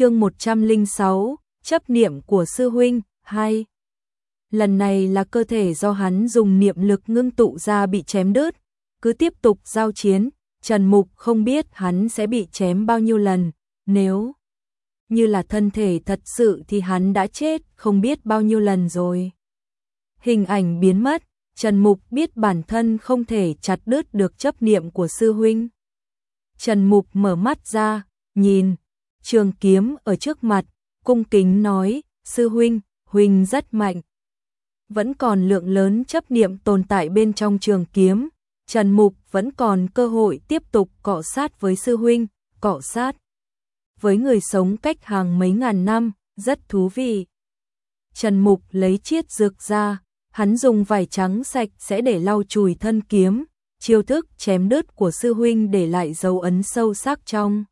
chương 106, chấp niệm của sư huynh, 2. Lần này là cơ thể do hắn dùng niệm lực ngưng tụ ra bị chém đứt, cứ tiếp tục giao chiến, Trần Mục không biết hắn sẽ bị chém bao nhiêu lần, nếu như là thân thể thật sự thì hắn đã chết không biết bao nhiêu lần rồi. Hình ảnh biến mất, Trần Mục biết bản thân không thể chặt đứt được chấp niệm của sư huynh. Trần Mục mở mắt ra, nhìn, trường kiếm ở trước mặt, cung kính nói, sư huynh, huynh rất mạnh. Vẫn còn lượng lớn chấp niệm tồn tại bên trong trường kiếm, Trần Mục vẫn còn cơ hội tiếp tục cọ sát với sư huynh, cọ sát. Với người sống cách hàng mấy ngàn năm, rất thú vị. Trần Mục lấy chiết dược ra, hắn dùng vải trắng sạch sẽ để lau chùi thân kiếm, chiêu thức chém đứt của sư huynh để lại dấu ấn sâu sắc trong.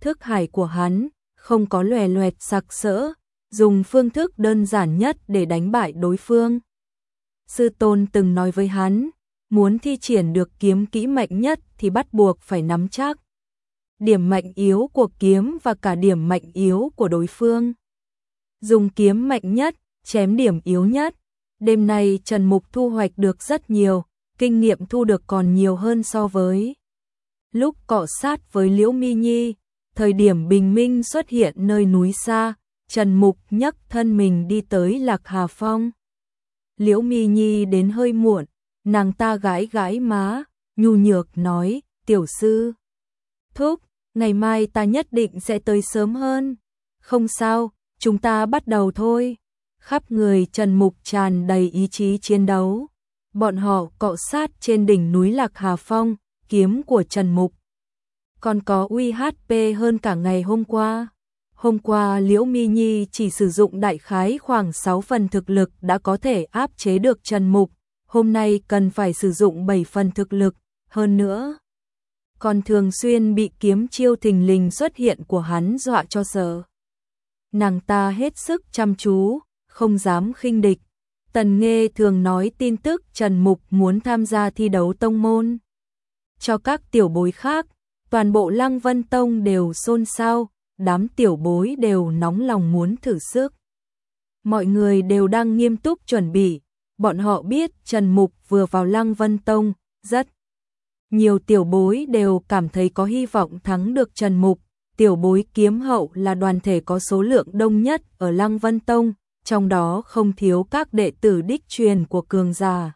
Thức hải của hắn, không có lòe loẹt sặc sỡ, dùng phương thức đơn giản nhất để đánh bại đối phương. Sư tôn từng nói với hắn, muốn thi triển được kiếm kỹ mạnh nhất thì bắt buộc phải nắm chắc điểm mạnh yếu của kiếm và cả điểm mạnh yếu của đối phương. Dùng kiếm mạnh nhất, chém điểm yếu nhất. Đêm nay Trần Mục thu hoạch được rất nhiều, kinh nghiệm thu được còn nhiều hơn so với lúc cọ sát với Liễu Mi Nhi, thời điểm bình minh xuất hiện nơi núi xa, Trần Mục nhấc thân mình đi tới Lạc Hà Phong. Liễu Mi Nhi đến hơi muộn, nàng ta gãi gãi má, nhu nhược nói, tiểu sư. Thúc, ngày mai ta nhất định sẽ tới sớm hơn. Không sao, chúng ta bắt đầu thôi. Khắp người Trần Mục tràn đầy ý chí chiến đấu. Bọn họ cọ sát trên đỉnh núi Lạc Hà Phong, kiếm của Trần Mục. Còn có uhp hơn cả ngày hôm qua. Hôm qua Liễu Mi Nhi chỉ sử dụng đại khái khoảng 6 phần thực lực đã có thể áp chế được Trần Mục, hôm nay cần phải sử dụng 7 phần thực lực, hơn nữa. Còn thường xuyên bị kiếm chiêu thình lình xuất hiện của hắn dọa cho sợ. Nàng ta hết sức chăm chú, không dám khinh địch. Tần Nghê thường nói tin tức Trần Mục muốn tham gia thi đấu tông môn. Cho các tiểu bối khác, toàn bộ Lăng Vân Tông đều xôn xao, đám tiểu bối đều nóng lòng muốn thử sức. Mọi người đều đang nghiêm túc chuẩn bị, bọn họ biết Trần Mục vừa vào Lăng Vân Tông, rất nhiều tiểu bối đều cảm thấy có hy vọng thắng được Trần Mục. Tiểu bối kiếm hậu là đoàn thể có số lượng đông nhất ở Lăng Vân Tông, trong đó không thiếu các đệ tử đích truyền của cường già.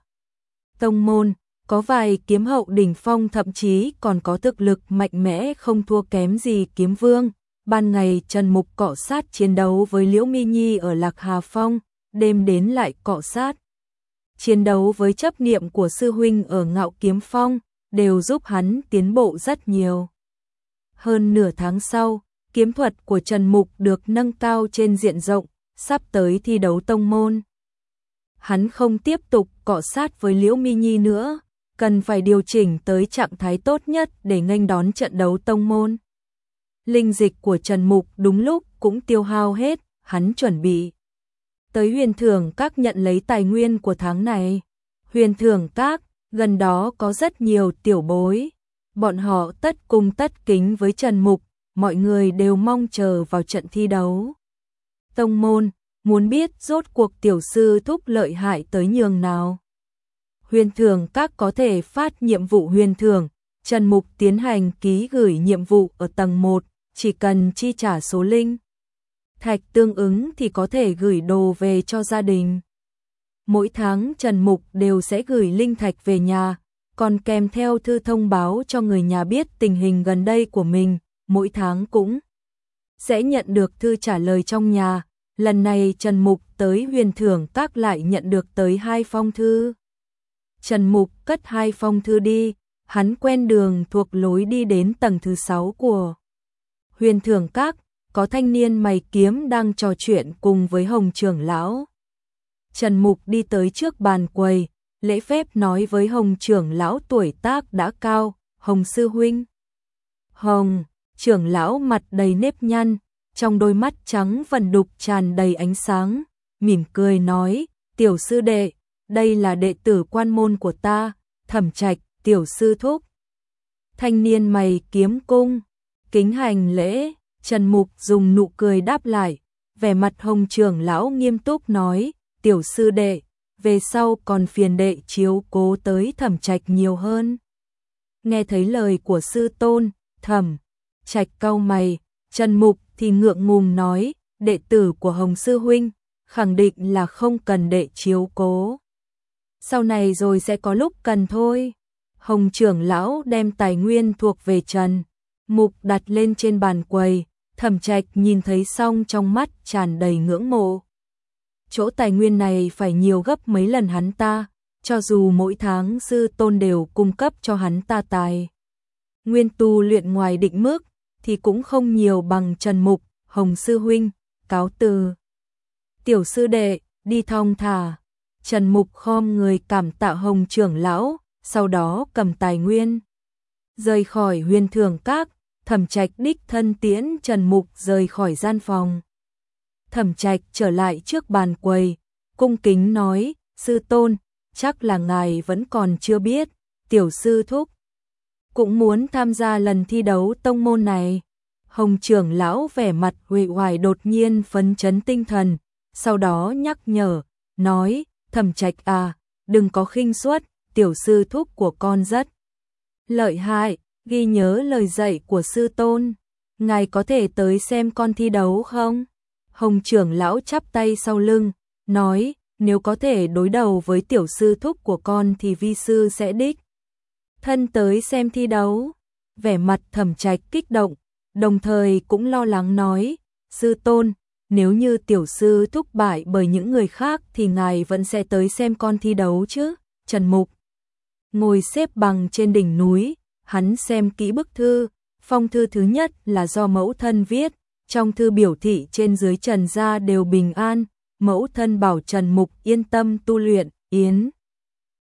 Tông môn, có vài kiếm hậu đỉnh phong thậm chí còn có thực lực mạnh mẽ không thua kém gì kiếm vương. Ban ngày Trần Mục cọ sát chiến đấu với Liễu Mi Nhi ở Lạc Hà Phong, đêm đến lại cọ sát chiến đấu với chấp niệm của sư huynh ở ngạo kiếm phong, đều giúp hắn tiến bộ rất nhiều. Hơn nửa tháng sau, kiếm thuật của Trần Mục được nâng cao trên diện rộng, sắp tới thi đấu tông môn. Hắn không tiếp tục cọ sát với Liễu Mi Nhi nữa, cần phải điều chỉnh tới trạng thái tốt nhất để nghênh đón trận đấu tông môn. Linh dịch của Trần Mục đúng lúc cũng tiêu hao hết, hắn chuẩn bị tới huyền thưởng các nhận lấy tài nguyên của tháng này. Huyền thưởng các, gần đó có rất nhiều tiểu bối. Bọn họ tất cung tất kính với Trần Mục, mọi người đều mong chờ vào trận thi đấu. Tông môn, muốn biết rốt cuộc tiểu sư thúc lợi hại tới nhường nào. Huyền Thường các có thể phát nhiệm vụ huyền Thường Trần Mục tiến hành ký gửi nhiệm vụ ở tầng 1, chỉ cần chi trả số linh thạch tương ứng thì có thể gửi đồ về cho gia đình. Mỗi tháng Trần Mục đều sẽ gửi linh thạch về nhà, còn kèm theo thư thông báo cho người nhà biết tình hình gần đây của mình, mỗi tháng cũng sẽ nhận được thư trả lời trong nhà. Lần này Trần Mục tới huyền thưởng các lại nhận được tới hai phong thư. Trần Mục cất hai phong thư đi, hắn quen đường thuộc lối đi đến tầng thứ sáu của huyền thưởng các, có thanh niên mày kiếm đang trò chuyện cùng với Hồng trưởng lão. Trần Mục đi tới trước bàn quầy, lễ phép nói với Hồng trưởng lão tuổi tác đã cao, Hồng sư huynh. Hồng, trưởng lão mặt đầy nếp nhăn, trong đôi mắt trắng vần đục tràn đầy ánh sáng, mỉm cười nói, tiểu sư đệ, đây là đệ tử quan môn của ta, thẩm trạch, tiểu sư thúc. Thanh niên mày kiếm cung, kính hành lễ, Trần Mục dùng nụ cười đáp lại, vẻ mặt hồng trưởng lão nghiêm túc nói, tiểu sư đệ, về sau còn phiền đệ chiếu cố tới thẩm trạch nhiều hơn. Nghe thấy lời của sư tôn, thẩm, trạch cau mày, Trần Mục thì ngượng ngùng nói, đệ tử của Hồng Sư Huynh, khẳng định là không cần đệ chiếu cố. Sau này rồi sẽ có lúc cần thôi. Hồng trưởng lão đem tài nguyên thuộc về Trần, Mục đặt lên trên bàn quầy, thẩm trạch nhìn thấy xong trong mắt tràn đầy ngưỡng mộ. Chỗ tài nguyên này phải nhiều gấp mấy lần hắn ta, cho dù mỗi tháng sư tôn đều cung cấp cho hắn ta tài. Nguyên tu luyện ngoài định mức, thì cũng không nhiều bằng Trần Mục, Hồng Sư Huynh, cáo từ. Tiểu sư đệ, đi thong thả. Trần Mục khom người cảm tạ Hồng trưởng lão, sau đó cầm tài nguyên. Rời khỏi huyền thường các, thẩm trạch đích thân tiễn Trần Mục rời khỏi gian phòng. Thẩm trạch trở lại trước bàn quầy, cung kính nói, sư tôn, chắc là ngài vẫn còn chưa biết, tiểu sư thúc. Cũng muốn tham gia lần thi đấu tông môn này. Hồng trưởng lão vẻ mặt huệ hoài đột nhiên phấn chấn tinh thần, sau đó nhắc nhở, nói, thẩm trạch à, đừng có khinh suất, tiểu sư thúc của con rất lợi hại, ghi nhớ lời dạy của sư tôn. Ngài có thể tới xem con thi đấu không? Hồng trưởng lão chắp tay sau lưng, nói, nếu có thể đối đầu với tiểu sư thúc của con thì vi sư sẽ đích. Thân tới xem thi đấu, vẻ mặt thẩm trạch kích động, đồng thời cũng lo lắng nói, sư tôn, nếu như tiểu sư thúc bại bởi những người khác thì ngài vẫn sẽ tới xem con thi đấu chứ, Trần Mục. Ngồi xếp bằng trên đỉnh núi, hắn xem kỹ bức thư, phong thư thứ nhất là do mẫu thân viết, trong thư biểu thị trên dưới Trần gia đều bình an, mẫu thân bảo Trần Mục yên tâm tu luyện, Yến.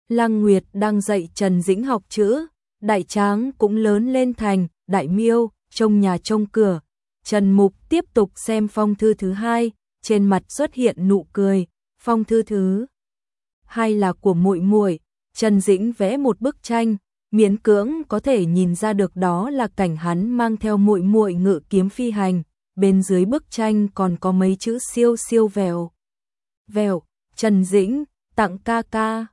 Lăng Nguyệt đang dạy Trần Dĩnh học chữ, đại tráng cũng lớn lên thành, đại miêu, trông nhà trông cửa. Trần Mục tiếp tục xem phong thư thứ hai, trên mặt xuất hiện nụ cười, phong thư thứ hai là của muội muội, Trần Dĩnh vẽ một bức tranh, miễn cưỡng có thể nhìn ra được đó là cảnh hắn mang theo muội muội ngự kiếm phi hành, bên dưới bức tranh còn có mấy chữ siêu siêu vèo. Vèo, Trần Dĩnh, tặng ca ca.